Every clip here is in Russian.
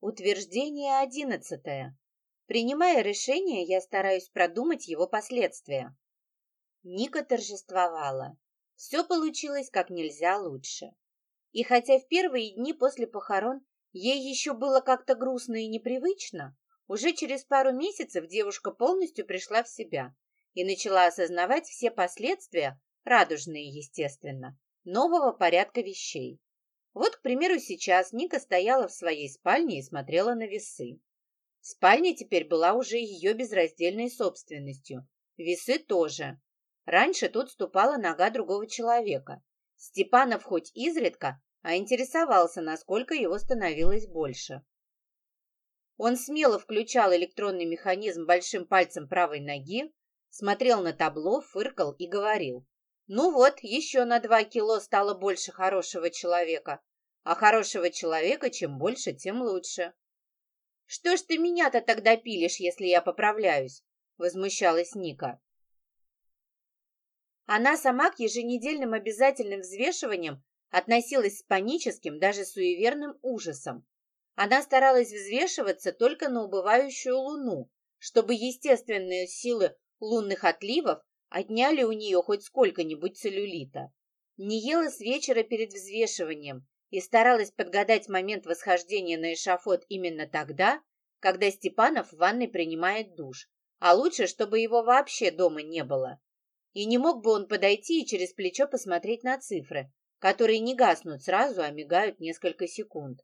Утверждение одиннадцатое. Принимая решение, я стараюсь продумать его последствия. Ника торжествовала. Все получилось как нельзя лучше. И хотя в первые дни после похорон ей еще было как-то грустно и непривычно, уже через пару месяцев девушка полностью пришла в себя и начала осознавать все последствия, радужные, естественно, нового порядка вещей. Вот, к примеру, сейчас Ника стояла в своей спальне и смотрела на весы. Спальня теперь была уже ее безраздельной собственностью. Весы тоже. Раньше тут ступала нога другого человека. Степанов хоть изредка, а интересовался, насколько его становилось больше. Он смело включал электронный механизм большим пальцем правой ноги, смотрел на табло, фыркал и говорил. «Ну вот, еще на два кило стало больше хорошего человека. А хорошего человека чем больше, тем лучше. «Что ж ты меня-то тогда пилишь, если я поправляюсь?» — возмущалась Ника. Она сама к еженедельным обязательным взвешиваниям относилась с паническим, даже суеверным ужасом. Она старалась взвешиваться только на убывающую луну, чтобы естественные силы лунных отливов отняли у нее хоть сколько-нибудь целлюлита. Не ела с вечера перед взвешиванием, и старалась подгадать момент восхождения на эшафот именно тогда, когда Степанов в ванной принимает душ, а лучше, чтобы его вообще дома не было. И не мог бы он подойти и через плечо посмотреть на цифры, которые не гаснут сразу, а мигают несколько секунд.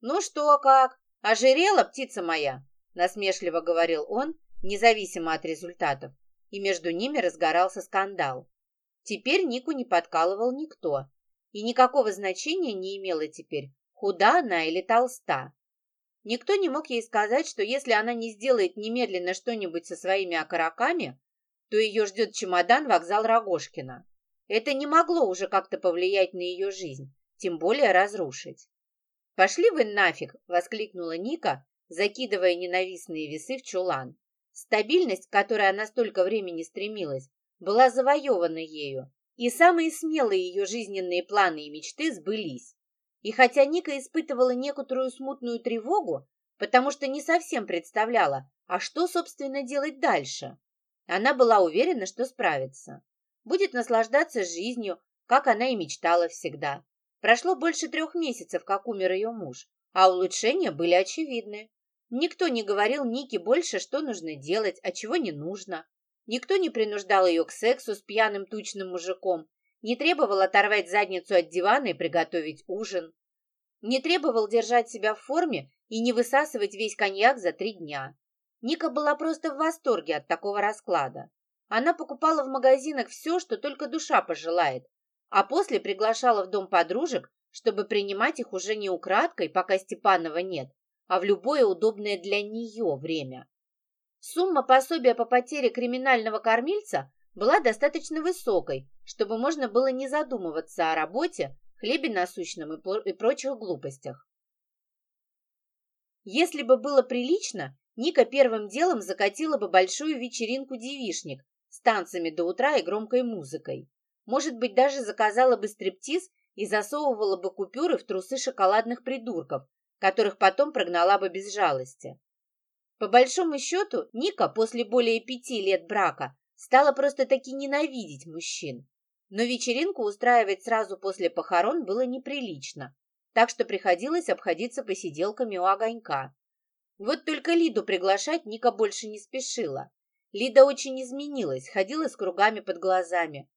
«Ну что, как? Ожирела, птица моя?» насмешливо говорил он, независимо от результатов, и между ними разгорался скандал. Теперь Нику не подкалывал никто, и никакого значения не имело теперь, худа она или толста. Никто не мог ей сказать, что если она не сделает немедленно что-нибудь со своими окороками, то ее ждет чемодан вокзал Рогожкина. Это не могло уже как-то повлиять на ее жизнь, тем более разрушить. «Пошли вы нафиг!» — воскликнула Ника, закидывая ненавистные весы в чулан. Стабильность, к которой она столько времени стремилась, была завоевана ею, и самые смелые ее жизненные планы и мечты сбылись. И хотя Ника испытывала некоторую смутную тревогу, потому что не совсем представляла, а что, собственно, делать дальше, она была уверена, что справится. Будет наслаждаться жизнью, как она и мечтала всегда. Прошло больше трех месяцев, как умер ее муж, а улучшения были очевидны. Никто не говорил Нике больше, что нужно делать, а чего не нужно. Никто не принуждал ее к сексу с пьяным тучным мужиком, не требовал оторвать задницу от дивана и приготовить ужин, не требовал держать себя в форме и не высасывать весь коньяк за три дня. Ника была просто в восторге от такого расклада. Она покупала в магазинах все, что только душа пожелает, а после приглашала в дом подружек, чтобы принимать их уже не украдкой, пока Степанова нет, а в любое удобное для нее время. Сумма пособия по потере криминального кормильца была достаточно высокой, чтобы можно было не задумываться о работе, хлебе насущном и прочих глупостях. Если бы было прилично, Ника первым делом закатила бы большую вечеринку девишник с танцами до утра и громкой музыкой. Может быть, даже заказала бы стриптиз и засовывала бы купюры в трусы шоколадных придурков, которых потом прогнала бы без жалости. По большому счету, Ника после более пяти лет брака стала просто-таки ненавидеть мужчин. Но вечеринку устраивать сразу после похорон было неприлично, так что приходилось обходиться посиделками у огонька. Вот только Лиду приглашать Ника больше не спешила. Лида очень изменилась, ходила с кругами под глазами.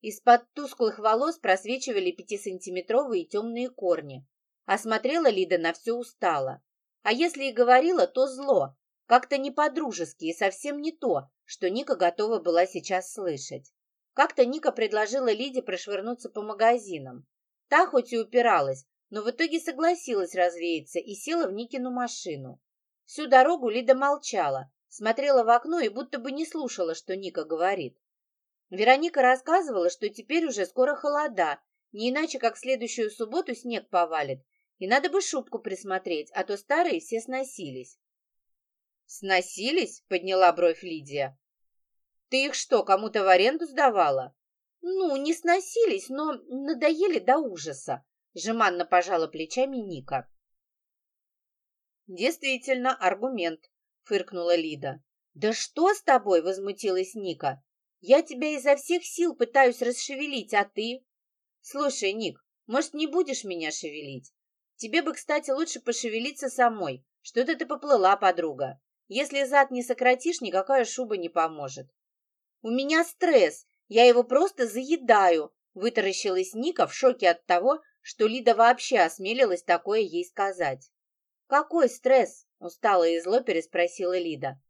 Из-под тусклых волос просвечивали пятисантиметровые темные корни. А смотрела Лида на все устало. А если и говорила, то зло, как-то не по-дружески и совсем не то, что Ника готова была сейчас слышать. Как-то Ника предложила Лиде прошвырнуться по магазинам. Та хоть и упиралась, но в итоге согласилась развеяться и села в Никину машину. Всю дорогу Лида молчала, смотрела в окно и будто бы не слушала, что Ника говорит. Вероника рассказывала, что теперь уже скоро холода, не иначе как следующую субботу снег повалит, и надо бы шубку присмотреть, а то старые все сносились. «Сносились?» — подняла бровь Лидия. «Ты их что, кому-то в аренду сдавала?» «Ну, не сносились, но надоели до ужаса», — жеманно пожала плечами Ника. Действительно, аргумент, фыркнула Лида. Да что с тобой? возмутилась Ника. Я тебя изо всех сил пытаюсь расшевелить, а ты? Слушай, Ник, может, не будешь меня шевелить? Тебе бы, кстати, лучше пошевелиться самой. Что-то ты поплыла, подруга. Если зад не сократишь, никакая шуба не поможет. У меня стресс, я его просто заедаю, вытаращилась Ника в шоке от того, что Лида вообще осмелилась такое ей сказать. «Какой стресс?» — устало и зло переспросила Лида.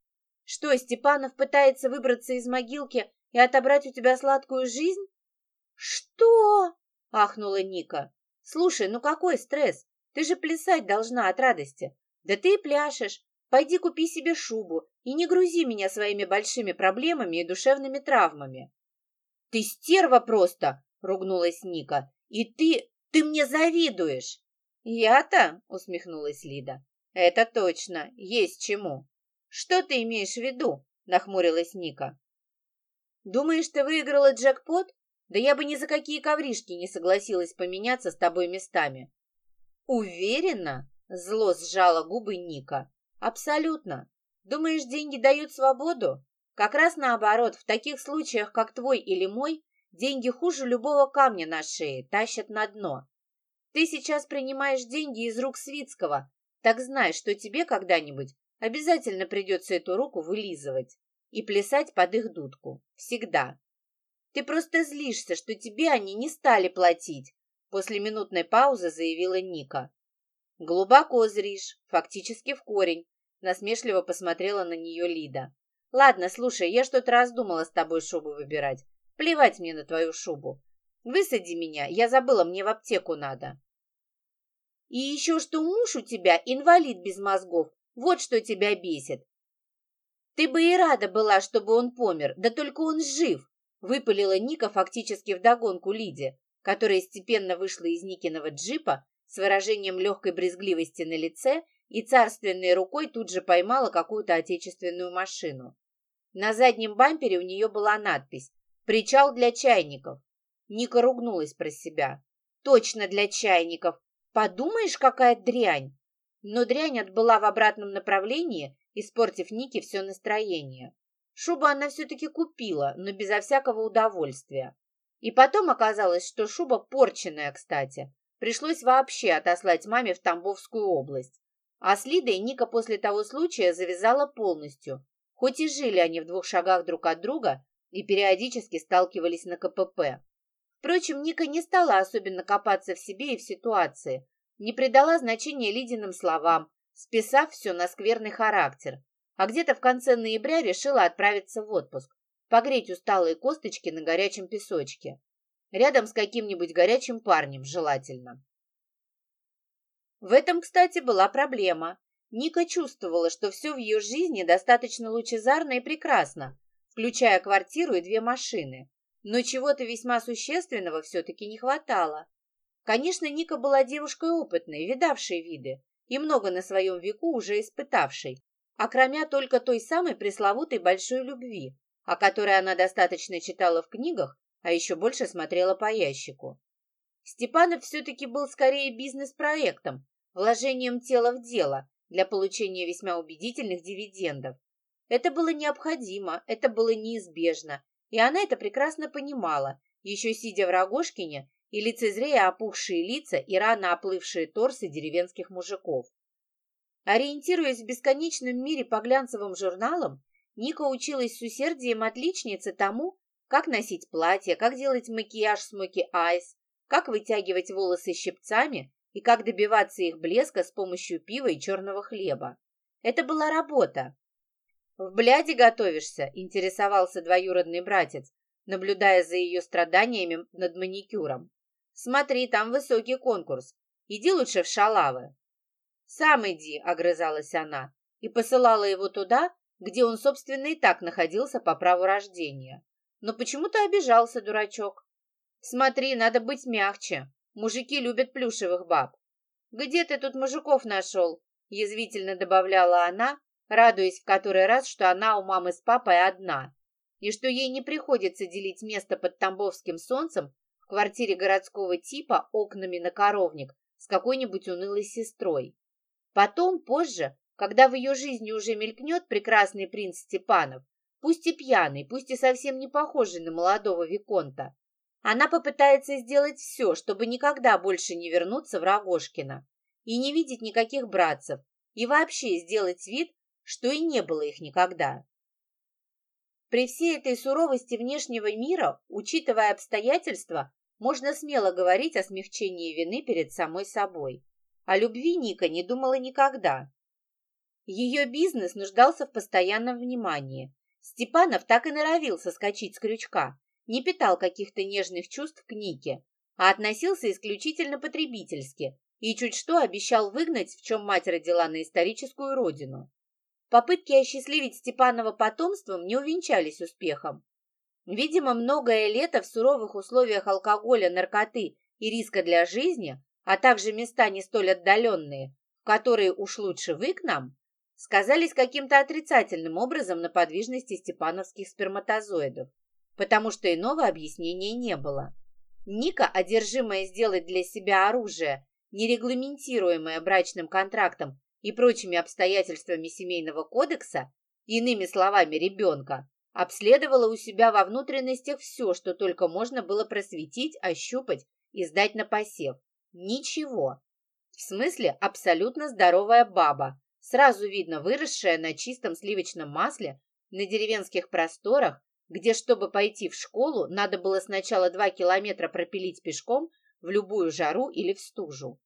«Что, Степанов пытается выбраться из могилки и отобрать у тебя сладкую жизнь?» «Что?» — ахнула Ника. «Слушай, ну какой стресс? Ты же плясать должна от радости. Да ты и пляшешь. Пойди купи себе шубу и не грузи меня своими большими проблемами и душевными травмами». «Ты стерва просто!» — ругнулась Ника. «И ты... ты мне завидуешь!» «Я-то?» — усмехнулась Лида. «Это точно. Есть чему». «Что ты имеешь в виду?» — нахмурилась Ника. «Думаешь, ты выиграла джекпот? Да я бы ни за какие ковришки не согласилась поменяться с тобой местами». «Уверена?» — зло сжала губы Ника. «Абсолютно. Думаешь, деньги дают свободу? Как раз наоборот, в таких случаях, как твой или мой, деньги хуже любого камня на шее, тащат на дно. Ты сейчас принимаешь деньги из рук Свицкого, так знай, что тебе когда-нибудь обязательно придется эту руку вылизывать и плясать под их дудку. Всегда. Ты просто злишься, что тебе они не стали платить, после минутной паузы заявила Ника. Глубоко зришь, фактически в корень, насмешливо посмотрела на нее Лида. Ладно, слушай, я что-то раздумала с тобой шубу выбирать. Плевать мне на твою шубу. Высади меня, я забыла, мне в аптеку надо. И еще что муж у тебя инвалид без мозгов. Вот что тебя бесит. Ты бы и рада была, чтобы он помер, да только он жив, выпалила Ника фактически вдогонку Лиде, которая степенно вышла из Никиного джипа с выражением легкой брезгливости на лице и царственной рукой тут же поймала какую-то отечественную машину. На заднем бампере у нее была надпись «Причал для чайников». Ника ругнулась про себя. «Точно для чайников! Подумаешь, какая дрянь! Но дрянь отбыла в обратном направлении, испортив Нике все настроение. Шубу она все-таки купила, но безо всякого удовольствия. И потом оказалось, что шуба порченная, кстати. Пришлось вообще отослать маме в Тамбовскую область. А с Лидой Ника после того случая завязала полностью. Хоть и жили они в двух шагах друг от друга и периодически сталкивались на КПП. Впрочем, Ника не стала особенно копаться в себе и в ситуации, не придала значения Лидиным словам, списав все на скверный характер, а где-то в конце ноября решила отправиться в отпуск, погреть усталые косточки на горячем песочке, рядом с каким-нибудь горячим парнем желательно. В этом, кстати, была проблема. Ника чувствовала, что все в ее жизни достаточно лучезарно и прекрасно, включая квартиру и две машины но чего-то весьма существенного все-таки не хватало. Конечно, Ника была девушкой опытной, видавшей виды, и много на своем веку уже испытавшей, окромя только той самой пресловутой большой любви, о которой она достаточно читала в книгах, а еще больше смотрела по ящику. Степанов все-таки был скорее бизнес-проектом, вложением тела в дело для получения весьма убедительных дивидендов. Это было необходимо, это было неизбежно, и она это прекрасно понимала, еще сидя в Рогожкине и лицезрея опухшие лица и рано оплывшие торсы деревенских мужиков. Ориентируясь в бесконечном мире по глянцевым журналам, Ника училась с усердием отличницы тому, как носить платье, как делать макияж смоки айс, как вытягивать волосы щипцами и как добиваться их блеска с помощью пива и черного хлеба. Это была работа, «В бляде готовишься?» – интересовался двоюродный братец, наблюдая за ее страданиями над маникюром. «Смотри, там высокий конкурс. Иди лучше в шалавы». «Сам иди», – огрызалась она, и посылала его туда, где он, собственно, и так находился по праву рождения. Но почему-то обижался дурачок. «Смотри, надо быть мягче. Мужики любят плюшевых баб». «Где ты тут мужиков нашел?» – язвительно добавляла она, радуясь в который раз, что она у мамы с папой одна, и что ей не приходится делить место под Тамбовским солнцем в квартире городского типа окнами на коровник с какой-нибудь унылой сестрой. Потом, позже, когда в ее жизни уже мелькнет прекрасный принц Степанов, пусть и пьяный, пусть и совсем не похожий на молодого Виконта, она попытается сделать все, чтобы никогда больше не вернуться в Рогожкино и не видеть никаких братцев, и вообще сделать вид, что и не было их никогда. При всей этой суровости внешнего мира, учитывая обстоятельства, можно смело говорить о смягчении вины перед самой собой. О любви Ника не думала никогда. Ее бизнес нуждался в постоянном внимании. Степанов так и норовил соскочить с крючка, не питал каких-то нежных чувств к Нике, а относился исключительно потребительски и чуть что обещал выгнать, в чем мать родила на историческую родину. Попытки осчастливить Степанова потомством не увенчались успехом. Видимо, многое лето в суровых условиях алкоголя, наркоты и риска для жизни, а также места не столь отдаленные, в которые уж лучше вы к нам, сказались каким-то отрицательным образом на подвижности степановских сперматозоидов, потому что иного объяснения не было. Ника, одержимая сделать для себя оружие, нерегламентируемое брачным контрактом и прочими обстоятельствами семейного кодекса, иными словами, ребенка, обследовала у себя во внутренностях все, что только можно было просветить, ощупать и сдать на посев. Ничего. В смысле, абсолютно здоровая баба, сразу видно выросшая на чистом сливочном масле на деревенских просторах, где, чтобы пойти в школу, надо было сначала два километра пропилить пешком в любую жару или в стужу.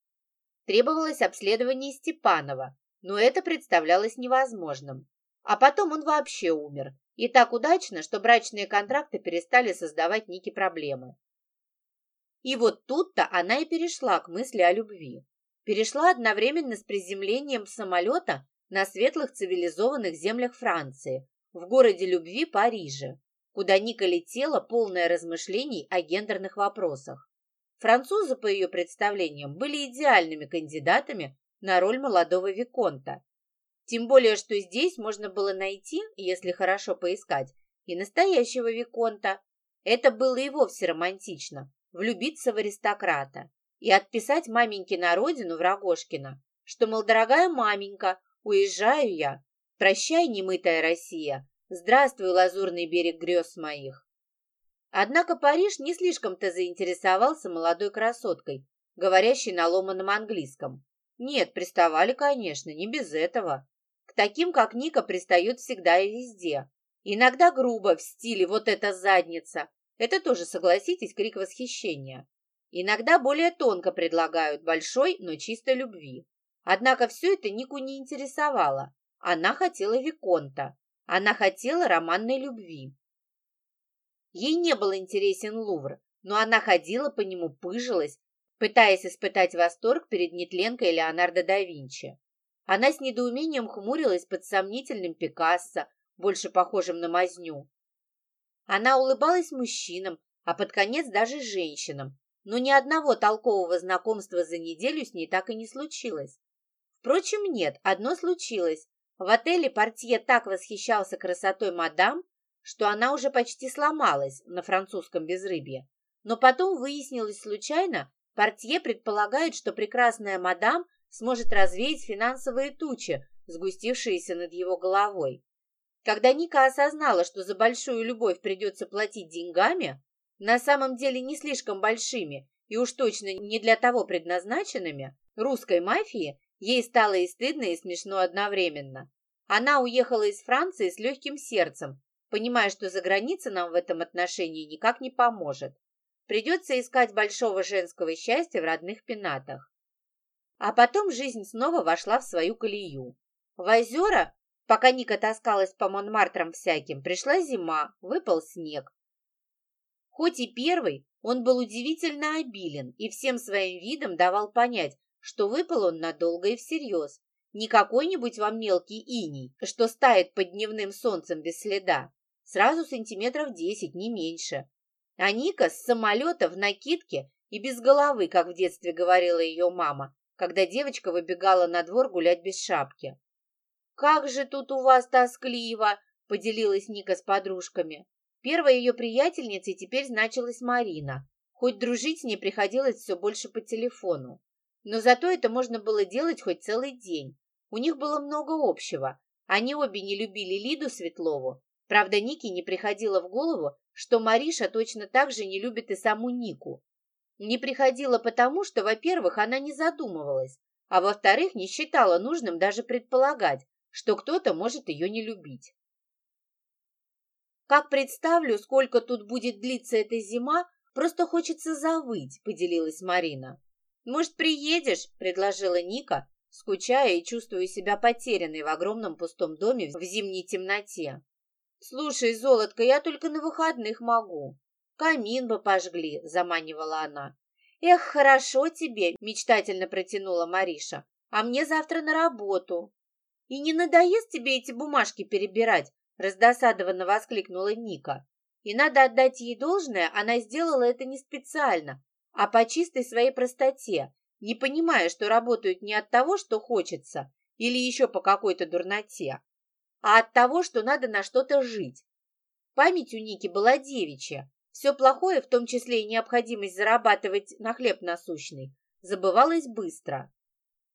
Требовалось обследование Степанова, но это представлялось невозможным. А потом он вообще умер. И так удачно, что брачные контракты перестали создавать Нике проблемы. И вот тут-то она и перешла к мысли о любви. Перешла одновременно с приземлением самолета на светлых цивилизованных землях Франции, в городе любви Париже, куда Ника летела, полная размышлений о гендерных вопросах. Французы, по ее представлениям, были идеальными кандидатами на роль молодого Виконта. Тем более, что здесь можно было найти, если хорошо поискать, и настоящего Виконта. Это было и вовсе романтично – влюбиться в аристократа и отписать маменьке на родину в Рогожкино, что, мол, дорогая маменька, уезжаю я, прощай, немытая Россия, здравствуй, лазурный берег грез моих. Однако Париж не слишком-то заинтересовался молодой красоткой, говорящей на ломаном английском. Нет, приставали, конечно, не без этого. К таким, как Ника, пристают всегда и везде. Иногда грубо, в стиле «вот эта задница». Это тоже, согласитесь, крик восхищения. Иногда более тонко предлагают большой, но чистой любви. Однако все это Нику не интересовало. Она хотела Виконта. Она хотела романной любви. Ей не был интересен Лувр, но она ходила по нему, пыжилась, пытаясь испытать восторг перед нетленкой Леонардо да Винчи. Она с недоумением хмурилась под сомнительным Пикассо, больше похожим на мазню. Она улыбалась мужчинам, а под конец даже женщинам, но ни одного толкового знакомства за неделю с ней так и не случилось. Впрочем, нет, одно случилось. В отеле портье так восхищался красотой мадам, что она уже почти сломалась на французском безрыбье. Но потом выяснилось случайно, портье предполагает, что прекрасная мадам сможет развеять финансовые тучи, сгустившиеся над его головой. Когда Ника осознала, что за большую любовь придется платить деньгами, на самом деле не слишком большими и уж точно не для того предназначенными, русской мафии, ей стало и стыдно, и смешно одновременно. Она уехала из Франции с легким сердцем, понимая, что за граница нам в этом отношении никак не поможет. Придется искать большого женского счастья в родных пенатах. А потом жизнь снова вошла в свою колею. В озера, пока Ника таскалась по Монмартрам всяким, пришла зима, выпал снег. Хоть и первый, он был удивительно обилен и всем своим видом давал понять, что выпал он надолго и всерьез. Не какой-нибудь вам мелкий иней, что стает под дневным солнцем без следа, Сразу сантиметров десять, не меньше. А Ника с самолета в накидке и без головы, как в детстве говорила ее мама, когда девочка выбегала на двор гулять без шапки. «Как же тут у вас тоскливо!» — поделилась Ника с подружками. Первой ее приятельницей теперь значилась Марина, хоть дружить с ней приходилось все больше по телефону. Но зато это можно было делать хоть целый день. У них было много общего. Они обе не любили Лиду Светлову. Правда, Нике не приходило в голову, что Мариша точно так же не любит и саму Нику. Не приходило потому, что, во-первых, она не задумывалась, а во-вторых, не считала нужным даже предполагать, что кто-то может ее не любить. «Как представлю, сколько тут будет длиться эта зима, просто хочется завыть», — поделилась Марина. «Может, приедешь?» — предложила Ника, скучая и чувствуя себя потерянной в огромном пустом доме в зимней темноте. «Слушай, золотко, я только на выходных могу. Камин бы пожгли», — заманивала она. «Эх, хорошо тебе», — мечтательно протянула Мариша. «А мне завтра на работу». «И не надоест тебе эти бумажки перебирать?» — раздосадованно воскликнула Ника. И надо отдать ей должное, она сделала это не специально, а по чистой своей простоте, не понимая, что работают не от того, что хочется, или еще по какой-то дурноте, а от того, что надо на что-то жить. Память у Ники была девичья. Все плохое, в том числе и необходимость зарабатывать на хлеб насущный, забывалось быстро.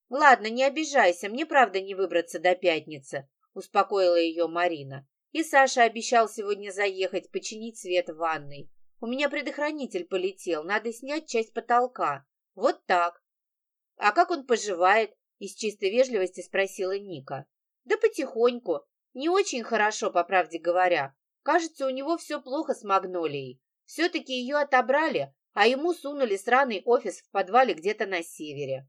«Ладно, не обижайся, мне правда не выбраться до пятницы», успокоила ее Марина. «И Саша обещал сегодня заехать, починить свет в ванной. У меня предохранитель полетел, надо снять часть потолка. Вот так. А как он поживает? Из чистой вежливости спросила Ника. Да потихоньку. Не очень хорошо, по правде говоря. Кажется, у него все плохо с Магнолией. Все-таки ее отобрали, а ему сунули сраный офис в подвале где-то на севере.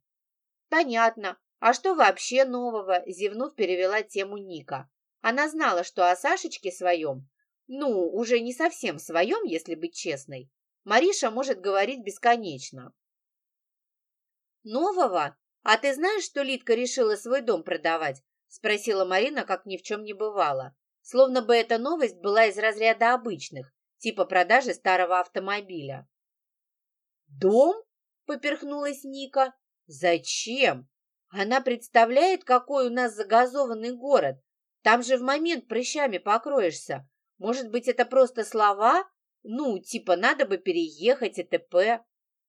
Понятно. А что вообще нового? Зевнув, перевела тему Ника. Она знала, что о Сашечке своем, ну, уже не совсем своем, если быть честной, Мариша может говорить бесконечно. «Нового? А ты знаешь, что Литка решила свой дом продавать?» спросила Марина, как ни в чем не бывало. Словно бы эта новость была из разряда обычных, типа продажи старого автомобиля. «Дом?» — поперхнулась Ника. «Зачем? Она представляет, какой у нас загазованный город. Там же в момент прыщами покроешься. Может быть, это просто слова? Ну, типа, надо бы переехать и т.п.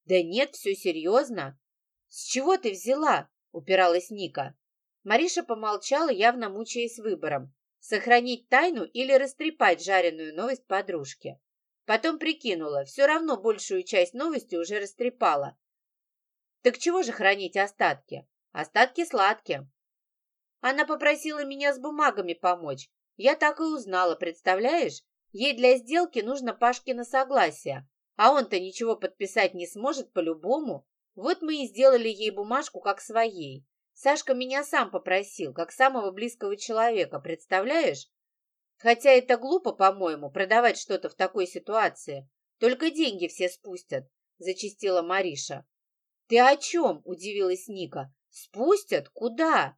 Да нет, все серьезно. «С чего ты взяла?» — упиралась Ника. Мариша помолчала, явно мучаясь выбором. Сохранить тайну или растрепать жареную новость подружке. Потом прикинула, все равно большую часть новости уже растрепала. Так чего же хранить остатки? Остатки сладкие. Она попросила меня с бумагами помочь. Я так и узнала, представляешь? Ей для сделки нужно Пашкино согласие, а он-то ничего подписать не сможет по-любому. Вот мы и сделали ей бумажку как своей. Сашка меня сам попросил, как самого близкого человека, представляешь? Хотя это глупо, по-моему, продавать что-то в такой ситуации. Только деньги все спустят, зачистила Мариша. Ты о чем? удивилась Ника. Спустят? Куда?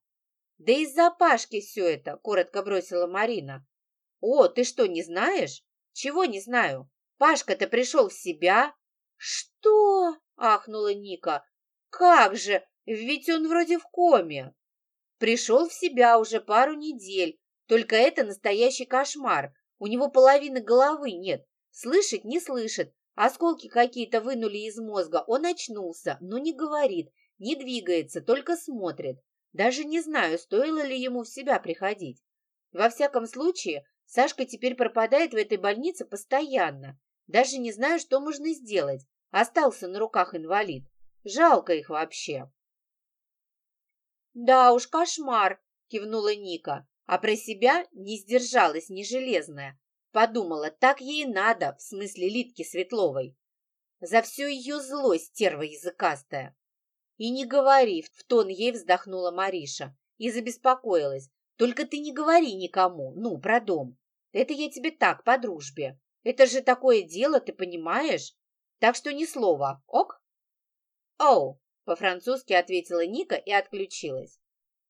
Да из-за Пашки все это, коротко бросила Марина. О, ты что, не знаешь? Чего не знаю? Пашка-то пришел в себя. Что? ахнула Ника. Как же, ведь он вроде в коме. Пришел в себя уже пару недель, только это настоящий кошмар. У него половины головы нет, слышит не слышит, осколки какие-то вынули из мозга, он очнулся, но не говорит, не двигается, только смотрит. Даже не знаю, стоило ли ему в себя приходить. Во всяком случае, Сашка теперь пропадает в этой больнице постоянно. Даже не знаю, что можно сделать. Остался на руках инвалид. Жалко их вообще. Да уж, кошмар, кивнула Ника, а про себя не сдержалась не железная. Подумала, так ей надо, в смысле Литки Светловой. За всю ее злость стерва языкастая. И не говори, в тон ей вздохнула Мариша и забеспокоилась. Только ты не говори никому, ну, про дом. Это я тебе так, по дружбе. Это же такое дело, ты понимаешь? Так что ни слова, ок? Оу, по-французски ответила Ника и отключилась.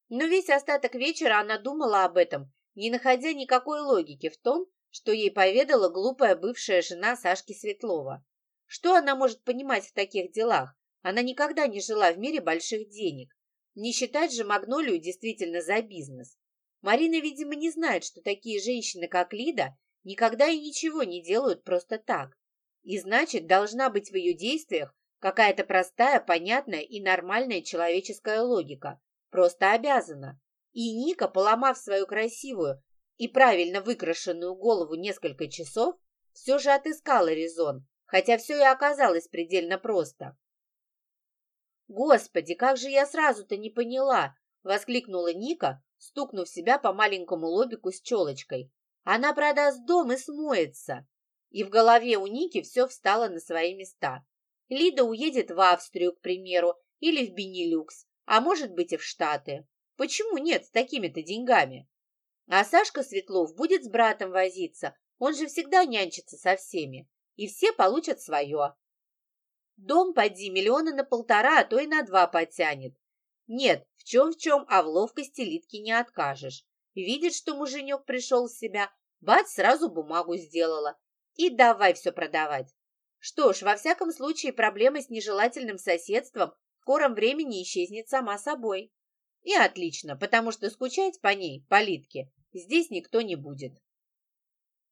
Но весь остаток вечера она думала об этом, не находя никакой логики в том, что ей поведала глупая бывшая жена Сашки Светлова. Что она может понимать в таких делах? Она никогда не жила в мире больших денег. Не считать же Магнолию действительно за бизнес. Марина, видимо, не знает, что такие женщины, как Лида, никогда и ничего не делают просто так. И значит, должна быть в ее действиях какая-то простая, понятная и нормальная человеческая логика. Просто обязана. И Ника, поломав свою красивую и правильно выкрашенную голову несколько часов, все же отыскала резон, хотя все и оказалось предельно просто. «Господи, как же я сразу-то не поняла!» — воскликнула Ника, стукнув себя по маленькому лобику с челочкой. «Она продаст дом и смоется!» И в голове у Ники все встало на свои места. Лида уедет в Австрию, к примеру, или в Бенилюкс, а может быть и в Штаты. Почему нет с такими-то деньгами? А Сашка Светлов будет с братом возиться, он же всегда нянчится со всеми, и все получат свое. Дом поди миллиона на полтора, а то и на два потянет. Нет, в чем в чем, а в ловкости Литки не откажешь. Видит, что муженек пришел в себя, бац, сразу бумагу сделала. И давай все продавать. Что ж, во всяком случае, проблема с нежелательным соседством в скором времени исчезнет сама собой. И отлично, потому что скучать по ней, по Литке, здесь никто не будет.